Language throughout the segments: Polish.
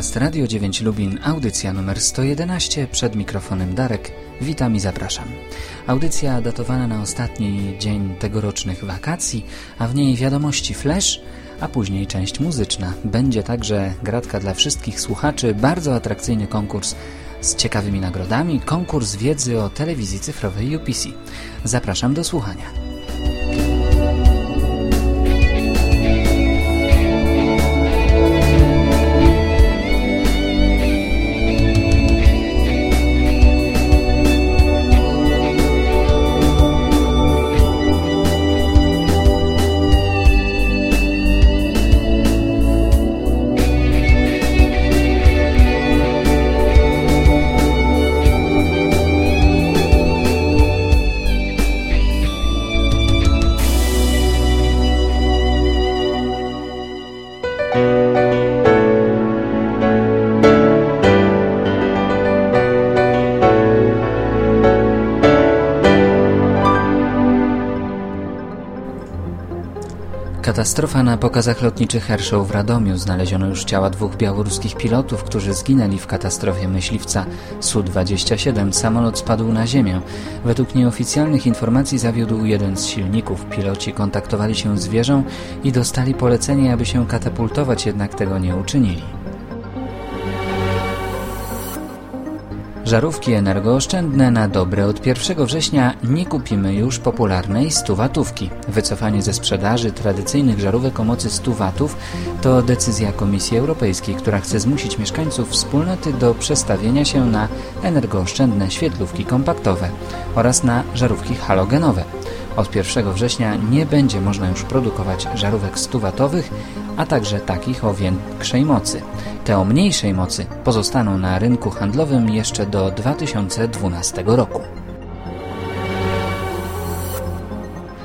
Podcast Radio 9 Lubin, audycja numer 111, przed mikrofonem Darek. Witam i zapraszam. Audycja datowana na ostatni dzień tegorocznych wakacji, a w niej wiadomości flash, a później część muzyczna. Będzie także gratka dla wszystkich słuchaczy, bardzo atrakcyjny konkurs z ciekawymi nagrodami, konkurs wiedzy o telewizji cyfrowej UPC. Zapraszam do słuchania. Katastrofa na pokazach lotniczych Hershow w Radomiu. Znaleziono już ciała dwóch białoruskich pilotów, którzy zginęli w katastrofie myśliwca Su-27. Samolot spadł na ziemię. Według nieoficjalnych informacji zawiódł jeden z silników. Piloci kontaktowali się z wieżą i dostali polecenie, aby się katapultować, jednak tego nie uczynili. Żarówki energooszczędne na dobre od 1 września nie kupimy już popularnej 100 watówki. Wycofanie ze sprzedaży tradycyjnych żarówek o mocy 100 watów to decyzja Komisji Europejskiej, która chce zmusić mieszkańców wspólnoty do przestawienia się na energooszczędne świetlówki kompaktowe oraz na żarówki halogenowe. Od 1 września nie będzie można już produkować żarówek 100W, a także takich o większej mocy. Te o mniejszej mocy pozostaną na rynku handlowym jeszcze do 2012 roku.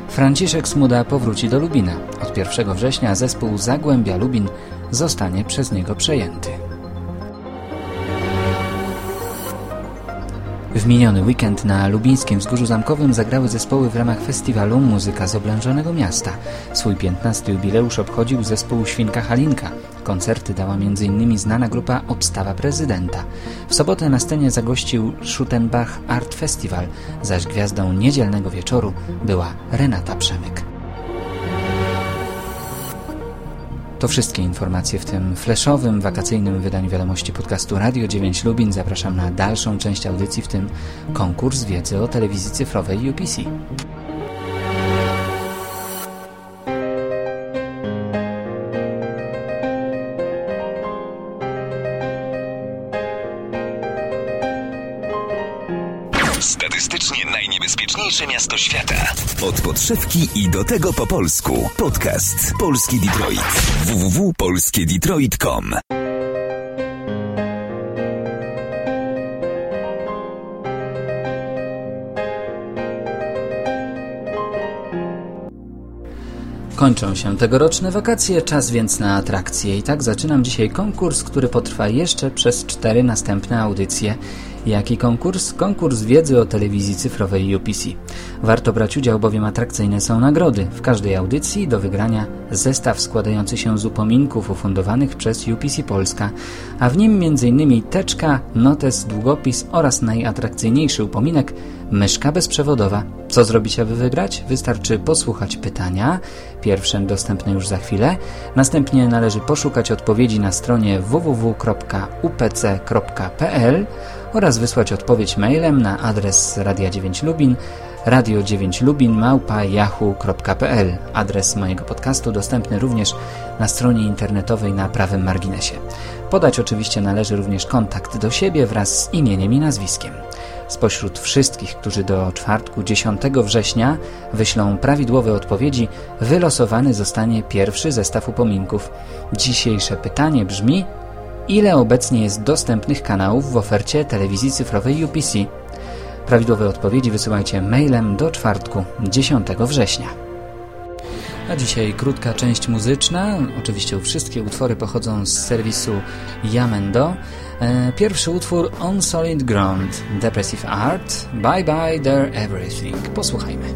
Franciszek Smuda powróci do Lubina. Od 1 września zespół Zagłębia Lubin zostanie przez niego przejęty. W miniony weekend na lubińskim Wzgórzu Zamkowym zagrały zespoły w ramach festiwalu Muzyka z oblężonego miasta. Swój 15. jubileusz obchodził zespół Świnka Halinka. Koncerty dała m.in. znana grupa Obstawa Prezydenta. W sobotę na scenie zagościł Schuttenbach Art Festival, zaś gwiazdą niedzielnego wieczoru była Renata Przemyk. To wszystkie informacje w tym flashowym, wakacyjnym wydaniu wiadomości podcastu Radio 9 Lubin. Zapraszam na dalszą część audycji, w tym konkurs wiedzy o telewizji cyfrowej UPC. Statystycznie najniebezpieczniejsze miasto świata. Od podszewki i do tego po polsku. Podcast Polski Detroit. www.polskiedetroit.com Kończą się tegoroczne wakacje, czas więc na atrakcje. I tak zaczynam dzisiaj konkurs, który potrwa jeszcze przez cztery następne audycje. Jaki konkurs? Konkurs wiedzy o telewizji cyfrowej UPC. Warto brać udział, bowiem atrakcyjne są nagrody. W każdej audycji do wygrania zestaw składający się z upominków ufundowanych przez UPC Polska, a w nim m.in. teczka, notes, długopis oraz najatrakcyjniejszy upominek myszka bezprzewodowa. Co zrobić, aby wygrać? Wystarczy posłuchać pytania, pierwsze dostępne już za chwilę. Następnie należy poszukać odpowiedzi na stronie www.upc.pl oraz wysłać odpowiedź mailem na adres Radia 9 Lubin radio 9 lubin małpa yahoo.pl adres mojego podcastu dostępny również na stronie internetowej na prawym marginesie. Podać oczywiście należy również kontakt do siebie wraz z imieniem i nazwiskiem. Spośród wszystkich, którzy do czwartku 10 września wyślą prawidłowe odpowiedzi, wylosowany zostanie pierwszy zestaw upominków. Dzisiejsze pytanie brzmi: ile obecnie jest dostępnych kanałów w ofercie telewizji cyfrowej UPC? Prawidłowe odpowiedzi wysyłajcie mailem do czwartku 10 września. A dzisiaj krótka część muzyczna. Oczywiście wszystkie utwory pochodzą z serwisu Yamendo. E, pierwszy utwór On Solid Ground, Depressive Art, Bye Bye There Everything. Posłuchajmy.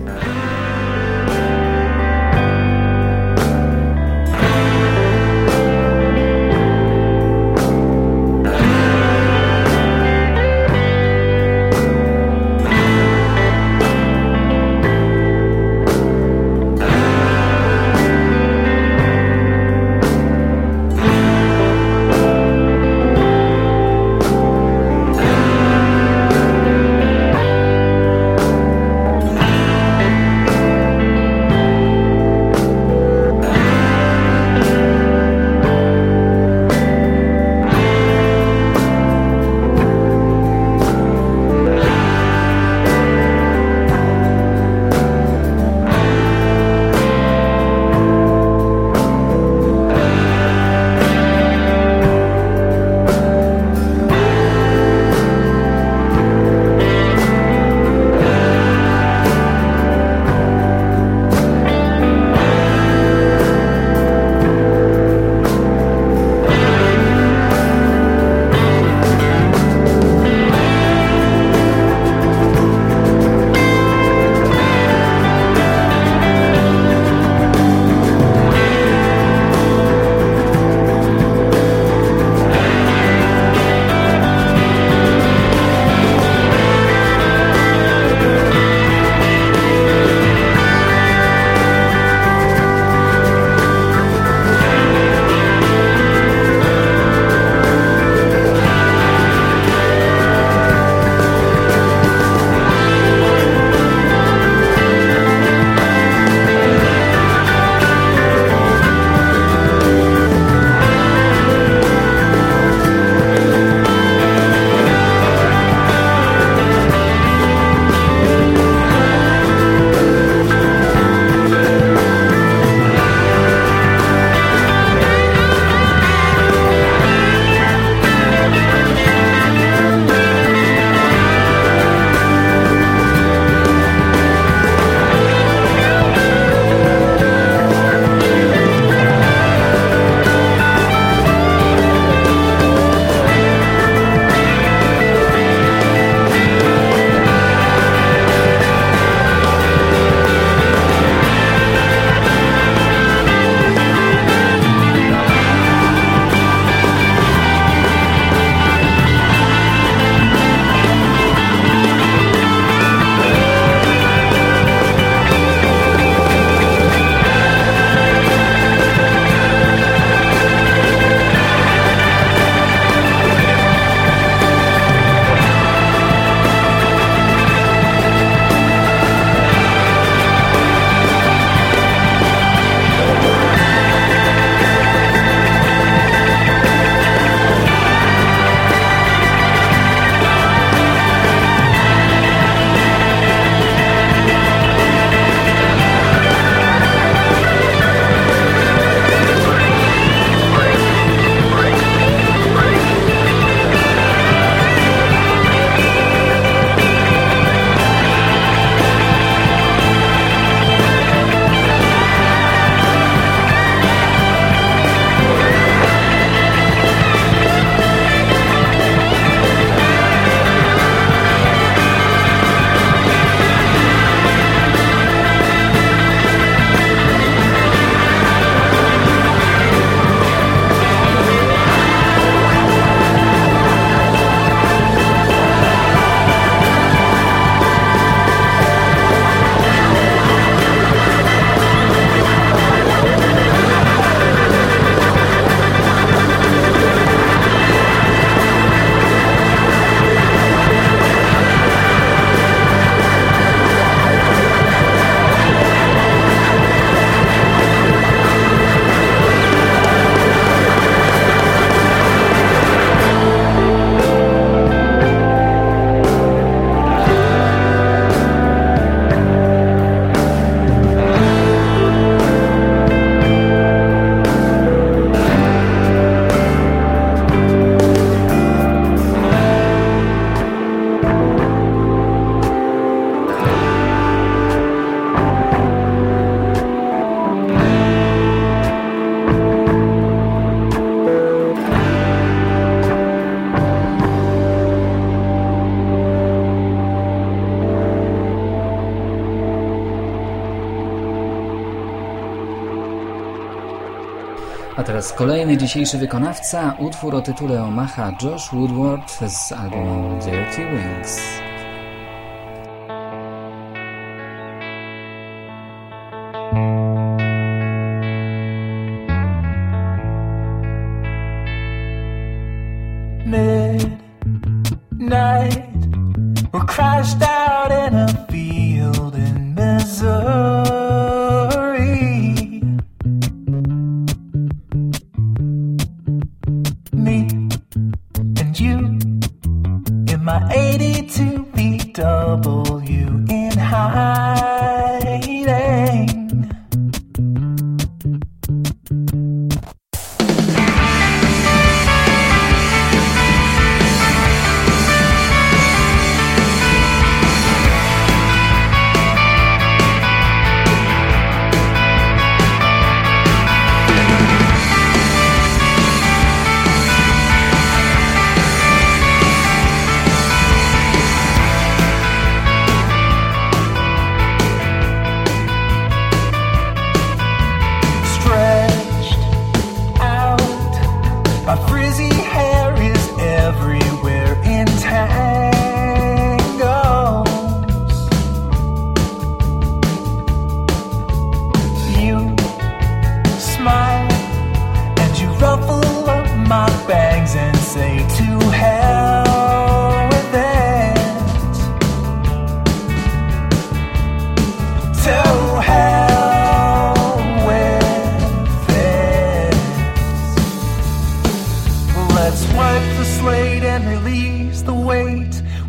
Kolejny dzisiejszy wykonawca, utwór o tytule Omaha Josh Woodward z albumu Dirty Wings.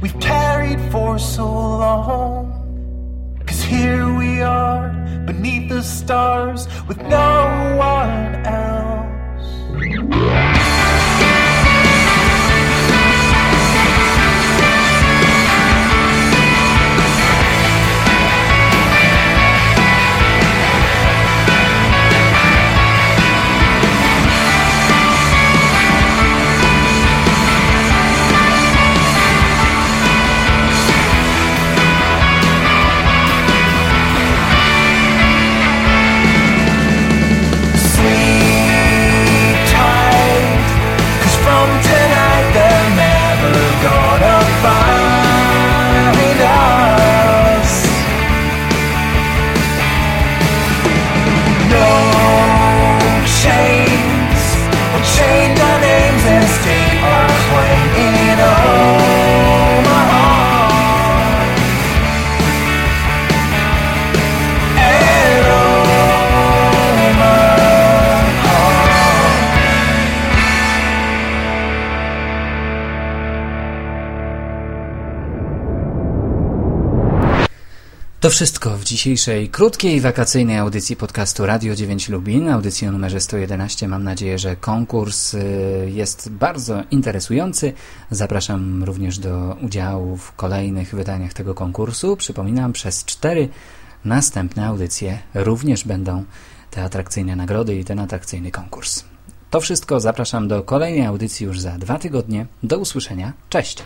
we've carried for so long. Cause here we are beneath the stars with no one else. To wszystko w dzisiejszej krótkiej wakacyjnej audycji podcastu Radio 9 Lubin, audycji o numerze 111. Mam nadzieję, że konkurs y, jest bardzo interesujący. Zapraszam również do udziału w kolejnych wydaniach tego konkursu. Przypominam, przez cztery następne audycje również będą te atrakcyjne nagrody i ten atrakcyjny konkurs. To wszystko. Zapraszam do kolejnej audycji już za dwa tygodnie. Do usłyszenia. Cześć!